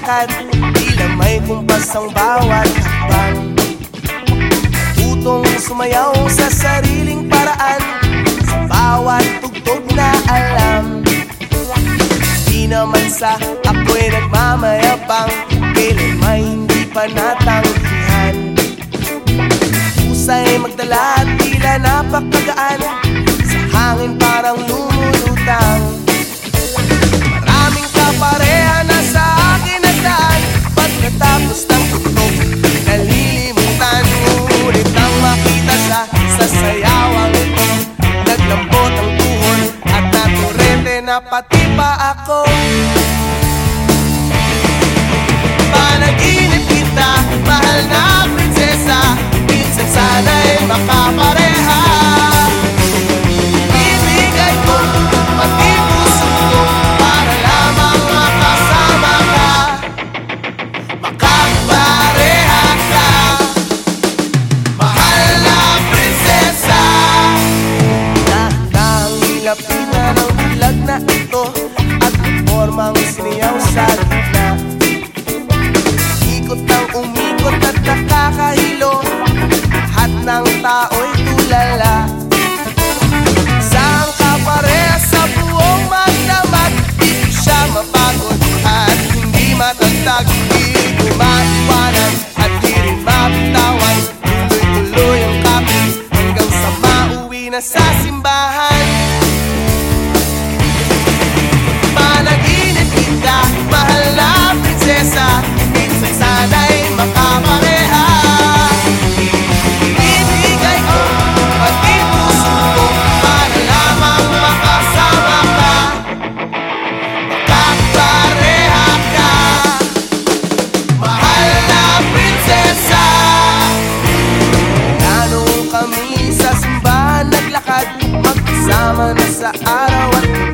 lakad Tila may kumpas ang bawat hakbang. Tutong sumayaw sa sariling paraan Sa bawat tugtog na alam. Di naman sa ako'y nagmamayabang Kailan may hindi pa natanggihan. Husay magdala tila napakagaan Sa hangin parang lumulutang sa sayawang ito Naglambot ang tuhod At naturente na pati pa ako ito At formang siniyaw sa gitna. Ikot ng umikot at nakakahilo Lahat ng tao'y tulala. Isang kapareha sa buong magdamag Di siya mapagod at hindi matagtag Di ko maiwanan at di rin mabitawan Tuloy-tuloy ang kapit hanggang sa mauwi na sa simbahan I'm nasa araw at